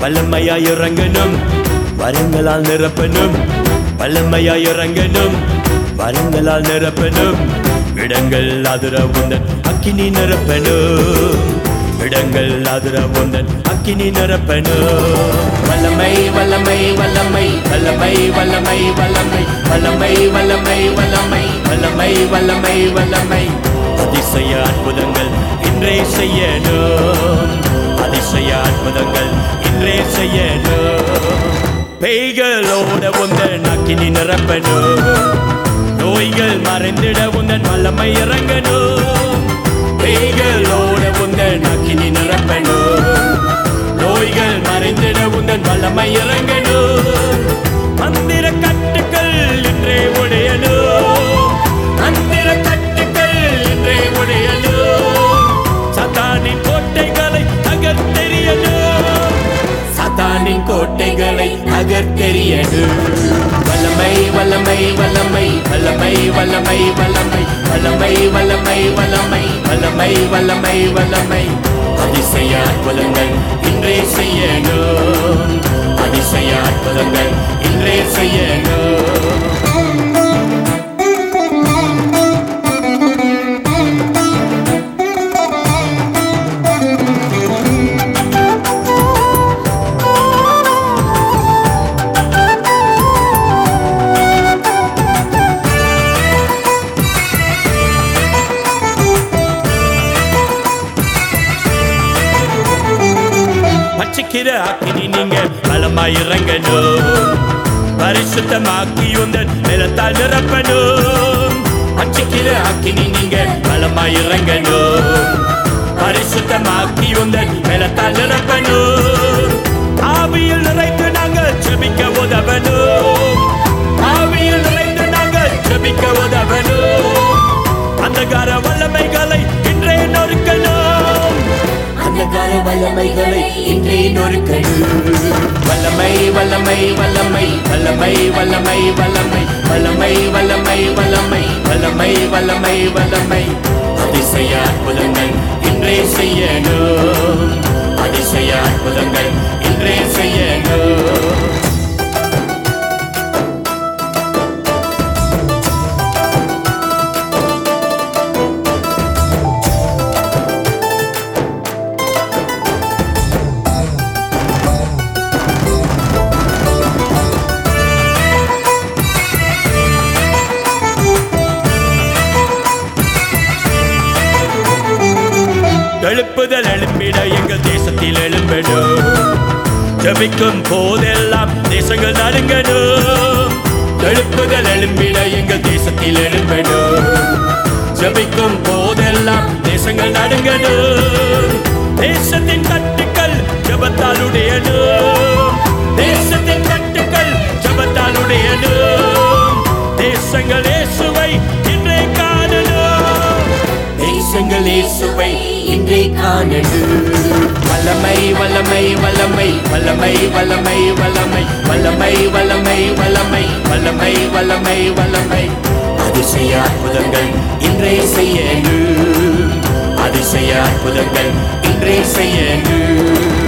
வல்லமையாய் இறங்கணும் வரங்களால் நிரப்பணும் வல்லமையாய் இறங்கணும் வரங்களால் நிரப்பணும் இடங்கள் அதிர உந்தன் அக்கினி நிரப்பணும் இடங்கள் அதிர உந்தன் அக்கினி நிரப்பணும் வல்லமை வல்லமை வல்லமை வல்லமை வல்லமை வல்லமை வல்லமை வல்லமை வல்லமை வல்லமை வல்லமை வல்லமை அதிசய அற்புதங்கள் இன்றே செய்யணும் செய்ய அற்புதங்கள் இன்றே செய்யணும் பெய்களோட உந்தன் நக்கினி நிரப்பணும் நோய்கள் மறைந்திட உந்தன் வல்லமை இறங்கணும் பெய்களோட உந்தன் நக்கினி நிரப்பணும் நோய்கள் மறைந்திட உந்தன் வல்லமை இறங்கணும் கோட்டைகளை வல்லமை வல்லமை வல்லமை வல்லமை வல்லமை வல்லமை வல்லமை வல்லமை வல்லமை வல்லமை வல்லமை வல்லமை அதிசய அற்புதங்கள் இன்றே செய்யணும் அதிசய அற்புதங்கள் இன்றே செய்யணும் நேசிக்கிற அக்கினி நீங்க பலமாய் இறங்கணும். பரிசுத்தமாக்கி உந்தன் நிலத்தால் நிரப்பணும். அச்சிக்கிற அக்கினி நீங்க பலமாய் இறங்கணும். பரிசுத்தமாக்கி உந்தன் நிலத்தால் நிரப்பணும். ஆவியில் நிறைந்து நாங்கள் செபிக்க உதவணும். அந்தகார வல்லமைகளை இன்றே நொறுக்கணும் வல்லமை வல்லமை வல்லமை வல்லமை வல்லமை வல்லமை வல்லமை வல்லமை வல்லமை வல்லமை வல்லமை வல்லமை எழுப்புதல் எழுப்பிட எங்கள் தேசத்தில் எழும்பிடும் ஜபிக்கும் போதெல்லாம் தேசங்கள் நடுங்கணும் எழுப்புதல் எழும்பிட எங்கள் தேசத்தில் எழும்பிடும் ஜபிக்கும் போதெல்லாம் தேசங்கள் நடுங்கணும் தேசத்தின் கட்டுக்கள் ஜபத்தால் உடையணும் தேசத்தின் கட்டுக்கள் ஜபத்தால் உடையணும் தேசங்கள் இயேசுவை இன்றே காணணும் தேசங்கள் இயேசுவை இன்றே காணணும் வல்லமை வல்லமை வல்லமை வல்லமை வல்லமை வல்லமை வல்லமை வல்லமை வல்லமை வல்லமை வல்லமை வல்லமை அதிசய அற்புதங்கள் இன்றே செய்யணும் அதிசய அற்புதங்கள் இன்றே செய்யணும்